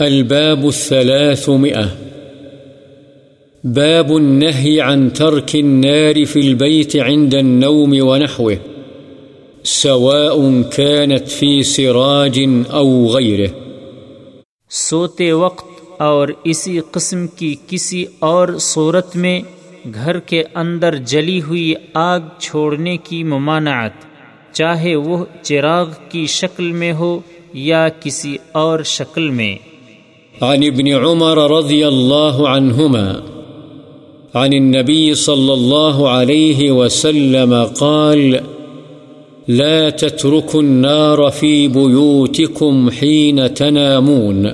الباب الثلاثمئة باب النهي عن ترك النار في البيت عند النوم ونحوه، سواء كانت في سراج أو غيره. سوتے وقت اور اسی قسم کی کسی اور صورت میں گھر کے اندر جلی ہوئی آگ چھوڑنے کی ممانعت، چاہے وہ چراغ کی شکل میں ہو یا کسی اور شکل میں۔ عن ابن عمر رضي الله عنهما عن النبي صلى الله عليه وسلم قال، لا تتركوا النار في بيوتكم حين تنامون۔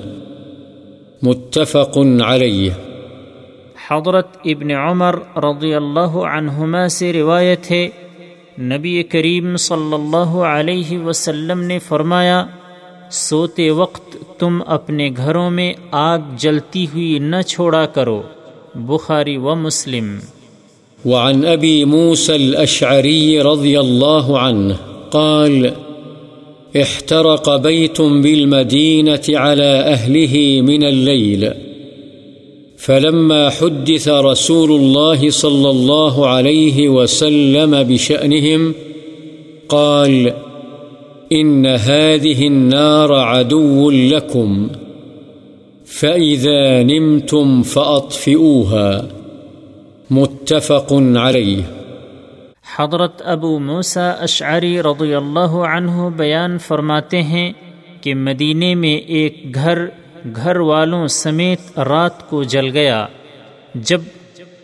متفق عليه حضرت ابن عمر رضی اللہ عنہما سے روایت ہے، نبی کریم صلی اللہ علیہ وسلم نے فرمایا، سوتے وقت تم اپنے گھروں میں آگ جلتی ہوئی نہ چھوڑا کرو، بخاری و مسلم۔ وعن ابی موسى الاشعری رضی اللہ عنہ قال، احترق بيت بالمدينة على أهله من الليل فلما حدث رسول الله صلى الله عليه وسلم بشأنهم قال إن هذه النار عدو لكم فإذا نمتم فأطفئوها متفق عليه حضرت ابو موسا اشعری رضی اللہ عنہ بیان فرماتے ہیں کہ مدینے میں ایک گھر گھر والوں سمیت رات کو جل گیا، جب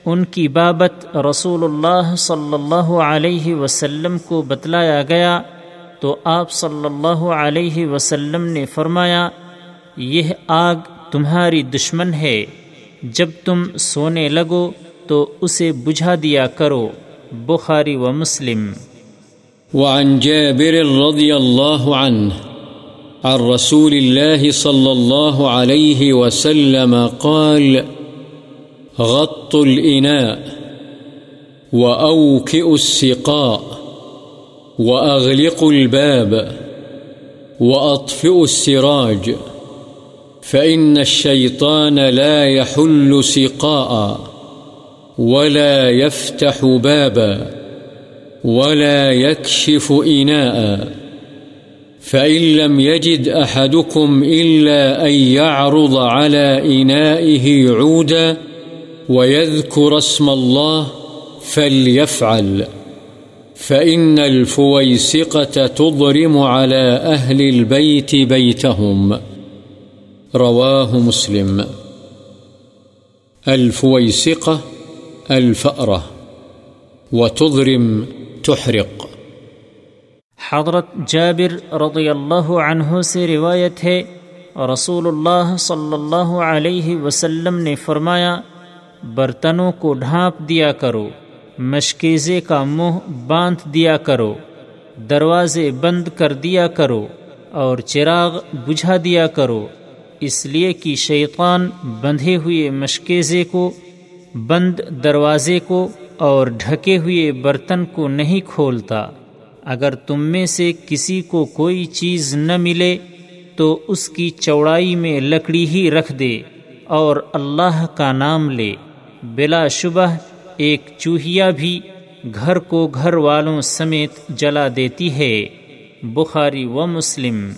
ان کی بابت رسول اللہ صلی اللہ علیہ وسلم کو بتلایا گیا تو آپ صلی اللہ علیہ وسلم نے فرمایا، یہ آگ تمہاری دشمن ہے، جب تم سونے لگو تو اسے بجھا دیا کرو، بخاری و مسلم۔ وعن جابر رضی اللہ عنہ، عن رسول الله صلى الله عليه وسلم قال، غط الإناء وأوكئ السقاء۔ وأغلقوا الباب وأطفئوا السراج، فإن الشيطان لا يحل سقاء ولا يفتح بابا ولا يكشف إناء، فإن لم يجد أحدكم إلا أن يعرض على إنائه عودا ويذكر اسم الله فليفعل. فإن الفويسقة تضرم على أهل البيت بيتهم. رواه مسلم. الفويسقة الفأرة وتضرم تحرق. حضرت جابر رضی اللہ عنہ سے روایت ہے، رسول اللہ صلی اللہ علیہ وسلم نے فرمایا، برتنوں کو ڈھانپ دیا کرو۔ مشکیزے کا منہ باندھ دیا کرو، دروازے بند کر دیا کرو اور چراغ بجھا دیا کرو۔ اس لیے کہ شیطان بندھے ہوئے مشکیزے کو، بند دروازے کو اور ڈھکے ہوئے برتن کو نہیں کھولتا۔ اگر تم میں سے کسی کو کوئی چیز نہ ملے، تو اس کی چوڑائی میں لکڑی ہی رکھ دے اور اللہ کا نام لے۔ بلا شبہ ایک چوہیا بھی گھر کو گھر والوں سمیت جلا دیتی ہے بخاری و مسلم۔